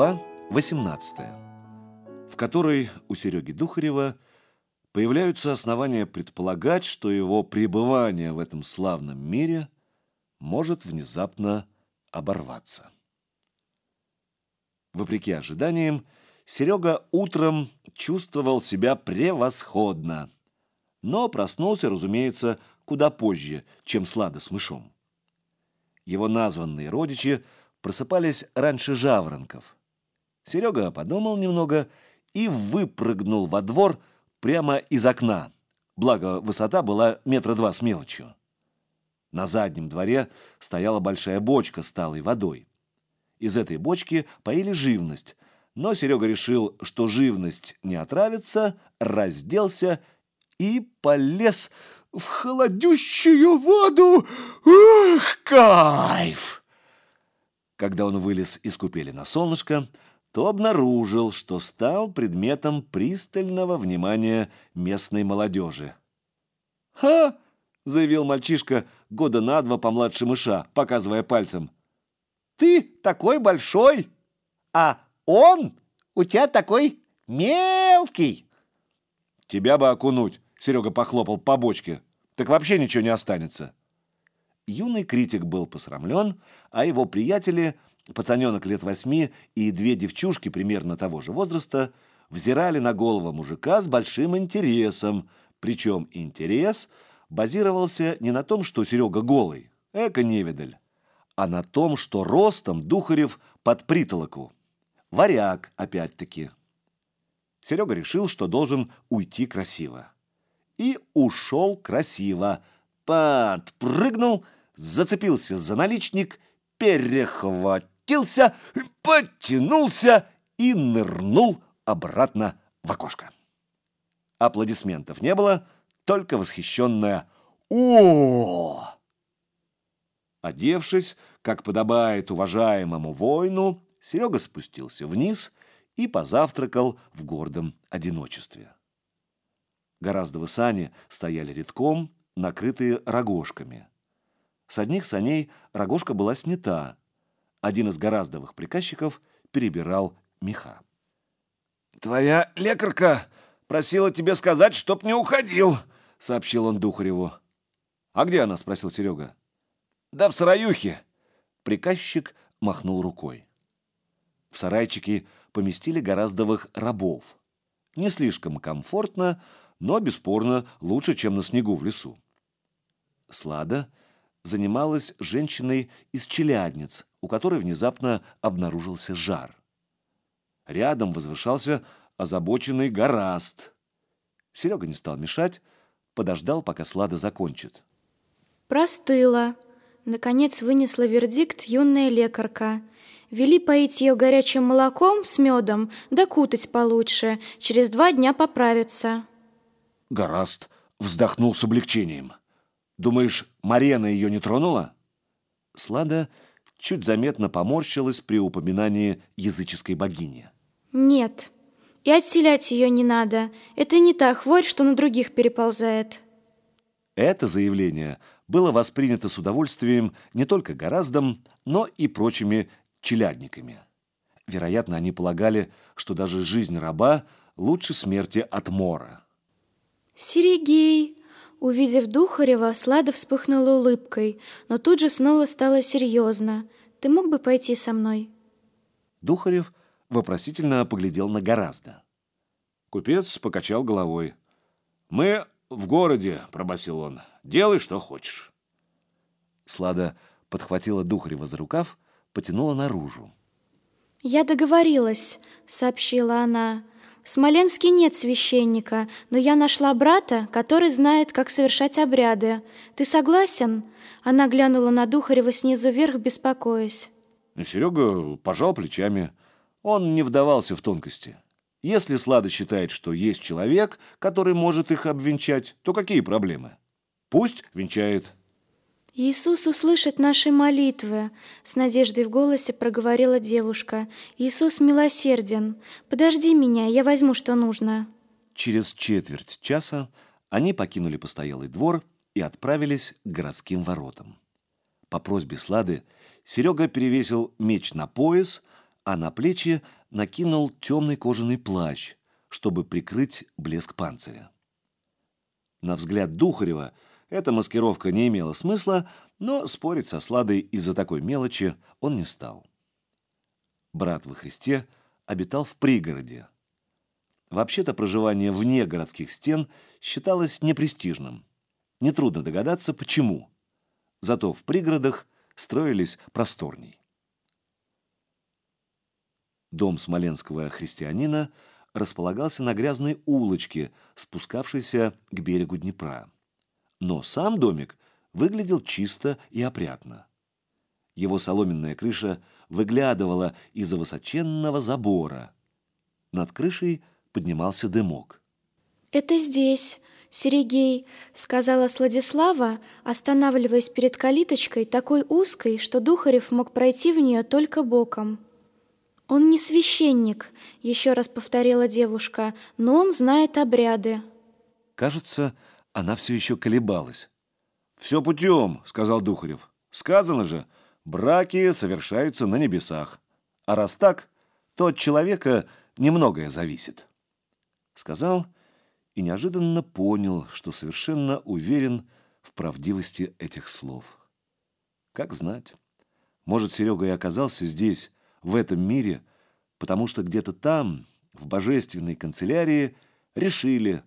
Глава 18, в которой у Сереги Духарева появляются основания предполагать, что его пребывание в этом славном мире может внезапно оборваться. Вопреки ожиданиям, Серега утром чувствовал себя превосходно, но проснулся, разумеется, куда позже, чем Слада с мышом. Его названные родичи просыпались раньше жаворонков. Серега подумал немного и выпрыгнул во двор прямо из окна, благо высота была метра два с мелочью. На заднем дворе стояла большая бочка с талой водой. Из этой бочки поили живность, но Серега решил, что живность не отравится, разделся и полез в холодющую воду. Ух, кайф! Когда он вылез из купели на солнышко, то обнаружил, что стал предметом пристального внимания местной молодежи. «Ха!» — заявил мальчишка года на два помладше мыша, показывая пальцем. «Ты такой большой, а он у тебя такой мелкий!» «Тебя бы окунуть!» — Серега похлопал по бочке. «Так вообще ничего не останется!» Юный критик был посрамлен, а его приятели, пацаненок лет восьми и две девчушки примерно того же возраста, взирали на голову мужика с большим интересом, причем интерес базировался не на том, что Серега голый, эко-невидаль, а на том, что ростом Духарев под притолоку. Варяг, опять-таки. Серега решил, что должен уйти красиво. И ушел красиво. Подпрыгнул, зацепился за наличник, перехватился, подтянулся и нырнул обратно в окошко. Аплодисментов не было, только восхищенное «О!». Одевшись, как подобает уважаемому воину, Серега спустился вниз и позавтракал в гордом одиночестве. Гораздо сани стояли редком, накрытые рогожками. С одних саней рогожка была снята. Один из гораздовых приказчиков перебирал меха. «Твоя лекарка просила тебе сказать, чтоб не уходил», — сообщил он Духареву. «А где она?» — спросил Серега. «Да в сараюхе!» Приказчик махнул рукой. В сарайчике поместили гораздовых рабов. Не слишком комфортно, но, бесспорно, лучше, чем на снегу в лесу. Слада занималась женщиной из челядниц, у которой внезапно обнаружился жар. Рядом возвышался озабоченный гораст. Серега не стал мешать, подождал, пока Слада закончит. Простыла. Наконец вынесла вердикт юная лекарка. Вели поить ее горячим молоком с медом, да кутать получше. Через два дня поправится. Гораст вздохнул с облегчением. Думаешь, Марена ее не тронула? Слада чуть заметно поморщилась при упоминании языческой богини. Нет, и отселять ее не надо. Это не та хворь, что на других переползает. Это заявление было воспринято с удовольствием не только Гораздом, но и прочими челядниками. Вероятно, они полагали, что даже жизнь раба лучше смерти от мора. «Серегей!» Увидев Духарева, Слада вспыхнула улыбкой, но тут же снова стало серьезно. «Ты мог бы пойти со мной?» Духарев вопросительно поглядел на Гораздо. Купец покачал головой. «Мы в городе», — пробасил он. Делай, что хочешь. Слада подхватила Духарева за рукав, потянула наружу. «Я договорилась», — сообщила она. «В Смоленске нет священника, но я нашла брата, который знает, как совершать обряды. Ты согласен?» Она глянула на Духарева снизу вверх, беспокоясь. Серега пожал плечами. Он не вдавался в тонкости. Если Слада считает, что есть человек, который может их обвенчать, то какие проблемы? Пусть венчает. «Иисус услышит наши молитвы», — с надеждой в голосе проговорила девушка. «Иисус милосерден. Подожди меня, я возьму, что нужно». Через четверть часа они покинули постоялый двор и отправились к городским воротам. По просьбе Слады Серега перевесил меч на пояс, а на плечи накинул темный кожаный плащ, чтобы прикрыть блеск панциря. На взгляд Духарева эта маскировка не имела смысла, но спорить со Сладой из-за такой мелочи он не стал. Брат во Христе обитал в пригороде. Вообще-то проживание вне городских стен считалось непрестижным. Нетрудно догадаться, почему. Зато в пригородах строились просторней. Дом смоленского христианина располагался на грязной улочке, спускавшейся к берегу Днепра. Но сам домик выглядел чисто и опрятно. Его соломенная крыша выглядывала из-за высоченного забора. Над крышей поднимался дымок. «Это здесь, Серегей», — сказала Сладислава, останавливаясь перед калиточкой, такой узкой, что Духарев мог пройти в нее только боком. «Он не священник», — еще раз повторила девушка, «но он знает обряды». Кажется, она все еще колебалась. «Все путем», — сказал Духарев. «Сказано же, браки совершаются на небесах. А раз так, то от человека немногое зависит». Сказал и неожиданно понял, что совершенно уверен в правдивости этих слов. Как знать, может, Серега и оказался здесь, в этом мире, потому что где-то там, в божественной канцелярии, решили,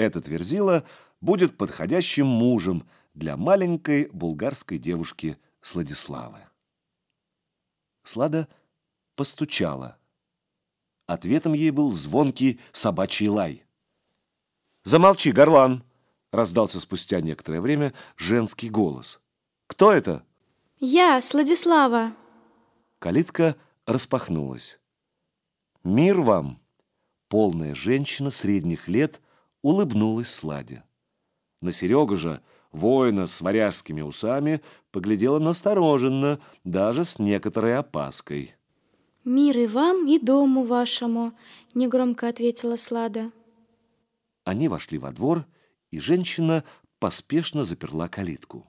этот Верзила будет подходящим мужем для маленькой булгарской девушки Сладиславы. Слада постучала. Ответом ей был звонкий собачий лай. «Замолчи, горлан!» — раздался спустя некоторое время женский голос. «Кто это?» «Я, Сладислава!» Калитка распахнулась. «Мир вам!» Полная женщина средних лет улыбнулась Сладе. На Серега же, воина с варяжскими усами, поглядела настороженно, даже с некоторой опаской. «Мир и вам, и дому вашему», — негромко ответила Слада. Они вошли во двор, и женщина поспешно заперла калитку.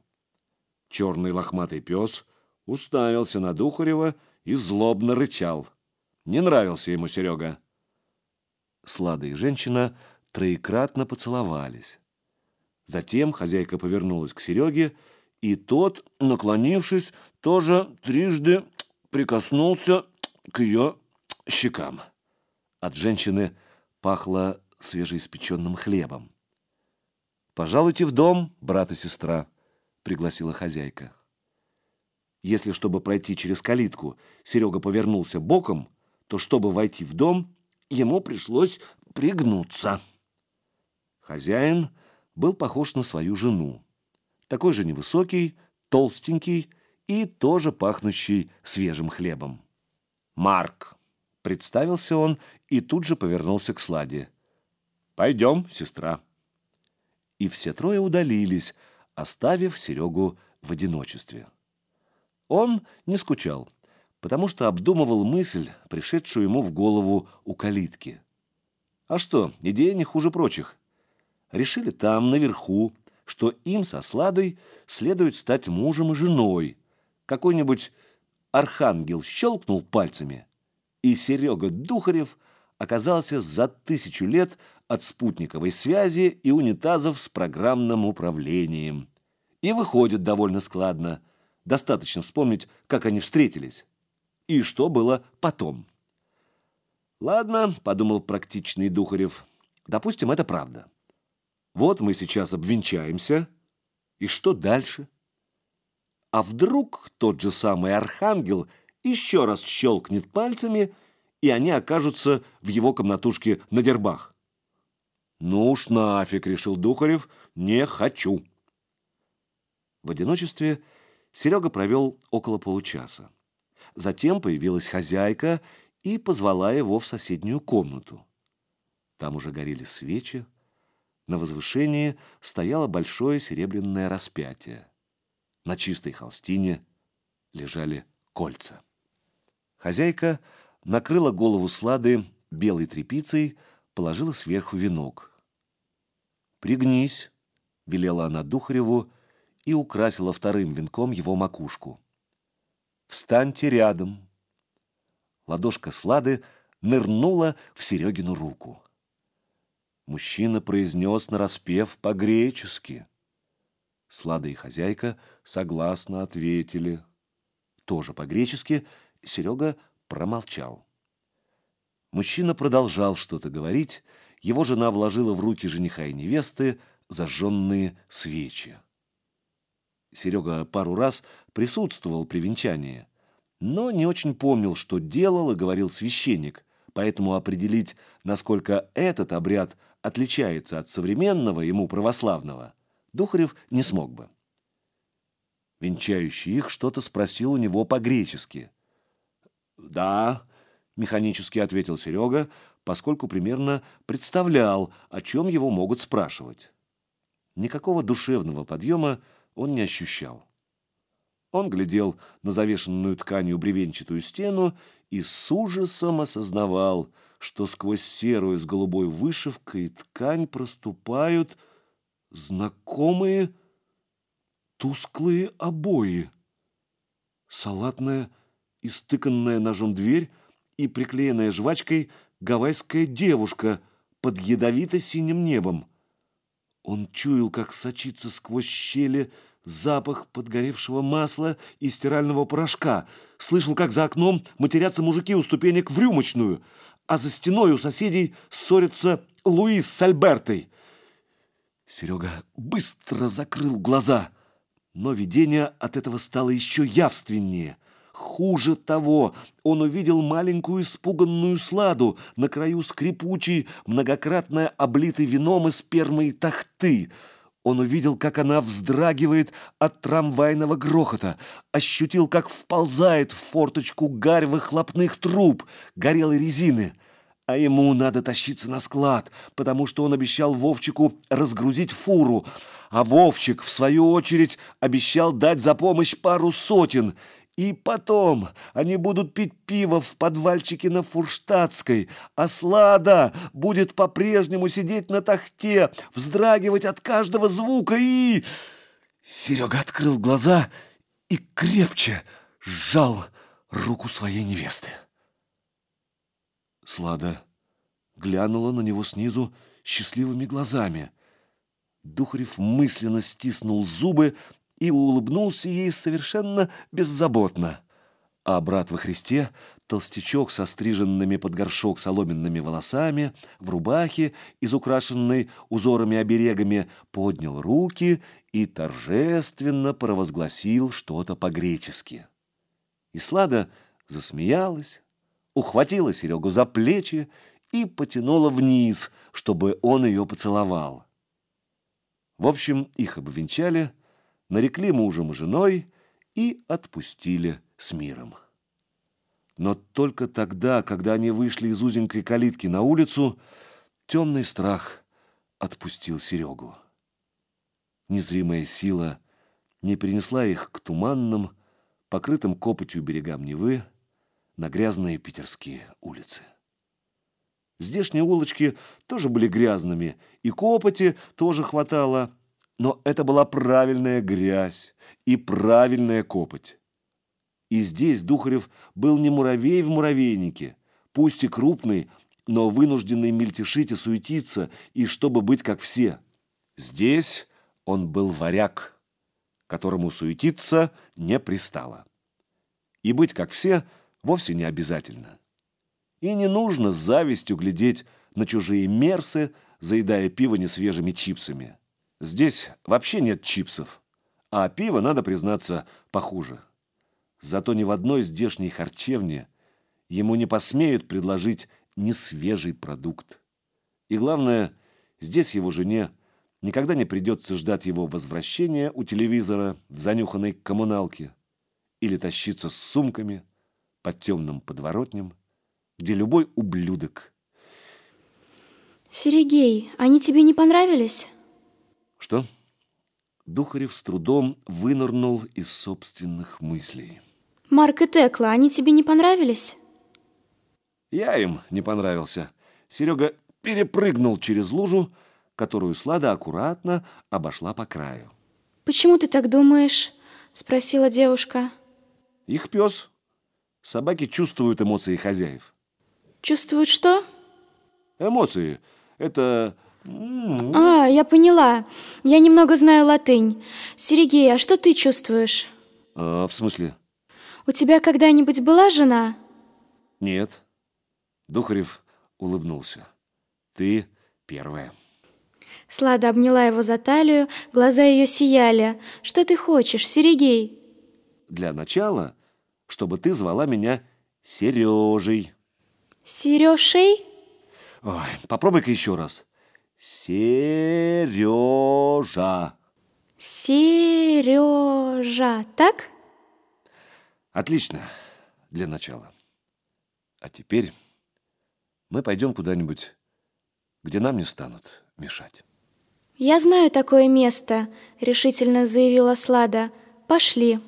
Черный лохматый пес уставился на Духарева и злобно рычал. Не нравился ему Серега. Слада и женщина троекратно поцеловались. Затем хозяйка повернулась к Сереге, и тот, наклонившись, тоже трижды прикоснулся к ее щекам. От женщины пахло свежеиспеченным хлебом. «Пожалуйте в дом, брат и сестра», — пригласила хозяйка. Если, чтобы пройти через калитку, Серега повернулся боком, то, чтобы войти в дом, ему пришлось пригнуться. Хозяин был похож на свою жену. Такой же невысокий, толстенький и тоже пахнущий свежим хлебом. «Марк!» — представился он и тут же повернулся к Сладе. «Пойдем, сестра». И все трое удалились, оставив Серегу в одиночестве. Он не скучал, потому что обдумывал мысль, пришедшую ему в голову у калитки. А что, идея не хуже прочих. Решили там, наверху, что им со Сладой следует стать мужем и женой. Какой-нибудь архангел щелкнул пальцами, и Серега Духарев оказался за тысячу лет от спутниковой связи и унитазов с программным управлением. И выходит довольно складно – Достаточно вспомнить, как они встретились. И что было потом. «Ладно», — подумал практичный Духарев, — «допустим, это правда. Вот мы сейчас обвенчаемся. И что дальше? А вдруг тот же самый архангел еще раз щелкнет пальцами, и они окажутся в его комнатушке на дербах? «Ну уж нафиг», — решил Духарев, — «не хочу». В одиночестве Серега провел около получаса. Затем появилась хозяйка и позвала его в соседнюю комнату. Там уже горели свечи. На возвышении стояло большое серебряное распятие. На чистой холстине лежали кольца. Хозяйка накрыла голову Слады белой тряпицей, положила сверху венок. «Пригнись», — велела она Духареву, — и украсила вторым венком его макушку. «Встаньте рядом». Ладошка Слады нырнула в Серегину руку. Мужчина произнес нараспев по-гречески. Слада и хозяйка согласно ответили. Тоже по-гречески Серега промолчал. Мужчина продолжал что-то говорить, его жена вложила в руки жениха и невесты зажженные свечи. Серега пару раз присутствовал при венчании, но не очень помнил, что делал и говорил священник, поэтому определить, насколько этот обряд отличается от современного ему православного, Духарев не смог бы. Венчающий их что-то спросил у него по-гречески. «Да», — механически ответил Серега, поскольку примерно представлял, о чем его могут спрашивать. Никакого душевного подъема он не ощущал. Он глядел на завешенную тканью бревенчатую стену и с ужасом осознавал, что сквозь серую с голубой вышивкой ткань проступают знакомые тусклые обои. Салатная, истыканная ножом дверь и приклеенная жвачкой гавайская девушка под ядовито-синим небом. Он чуял, как сочится сквозь щели запах подгоревшего масла и стирального порошка. Слышал, как за окном матерятся мужики у ступенек в рюмочную, а за стеной у соседей ссорятся Луис с Альбертой. Серега быстро закрыл глаза, но видение от этого стало еще явственнее. Хуже того, он увидел маленькую испуганную сладу на краю скрипучей, многократно облитой вином и спермой тахты. Он увидел, как она вздрагивает от трамвайного грохота, ощутил, как вползает в форточку гарь выхлопных труб, горелой резины. А ему надо тащиться на склад, потому что он обещал Вовчику разгрузить фуру, а Вовчик, в свою очередь, обещал дать за помощь пару сотен – и потом они будут пить пиво в подвальчике на Фурштадтской, а Слада будет по-прежнему сидеть на тахте, вздрагивать от каждого звука и... Серега открыл глаза и крепче сжал руку своей невесты. Слада глянула на него снизу счастливыми глазами. Духарев мысленно стиснул зубы и улыбнулся ей совершенно беззаботно. А брат во Христе, толстячок со стриженными под горшок соломенными волосами, в рубахе, изукрашенной узорами-оберегами, поднял руки и торжественно провозгласил что-то по-гречески. И Слада засмеялась, ухватила Серегу за плечи и потянула вниз, чтобы он ее поцеловал. В общем, их обвенчали – нарекли мужем и женой и отпустили с миром. Но только тогда, когда они вышли из узенькой калитки на улицу, темный страх отпустил Серегу. Незримая сила не перенесла их к туманным, покрытым копотью берегам Невы, на грязные питерские улицы. Здешние улочки тоже были грязными, и копоти тоже хватало, но это была правильная грязь и правильная копоть. И здесь Духарев был не муравей в муравейнике, пусть и крупный, но вынужденный мельтешить и суетиться, и чтобы быть как все. Здесь он был варяг, которому суетиться не пристало. И быть как все вовсе не обязательно. И не нужно с завистью глядеть на чужие мерсы, заедая пиво несвежими чипсами. Здесь вообще нет чипсов, а пиво, надо признаться, похуже. Зато ни в одной здешней харчевне ему не посмеют предложить несвежий продукт. И главное, здесь его жене никогда не придется ждать его возвращения у телевизора в занюханной коммуналке или тащиться с сумками по темным подворотням, где любой ублюдок. Сергей, они тебе не понравились? Что? Духарев с трудом вынырнул из собственных мыслей. Марк и Текла, они тебе не понравились? Я им не понравился. Серега перепрыгнул через лужу, которую Слада аккуратно обошла по краю. «Почему ты так думаешь?» – спросила девушка. «Их пес. Собаки чувствуют эмоции хозяев. Чувствуют что? Эмоции – это... А, я поняла. Я немного знаю латынь. Сергей, а что ты чувствуешь? А, в смысле? У тебя когда-нибудь была жена? Нет. Духарев улыбнулся. Ты первая. Слада обняла его за талию, глаза ее сияли. «Что ты хочешь, Сергей?» Для начала, чтобы ты звала меня Сережей. Сережей? Ой, попробуй-ка еще раз. Сережа. Сережа, так? Отлично, для начала. А теперь мы пойдем куда-нибудь, где нам не станут мешать. «Я знаю такое место», — решительно заявила Слада. «Пошли».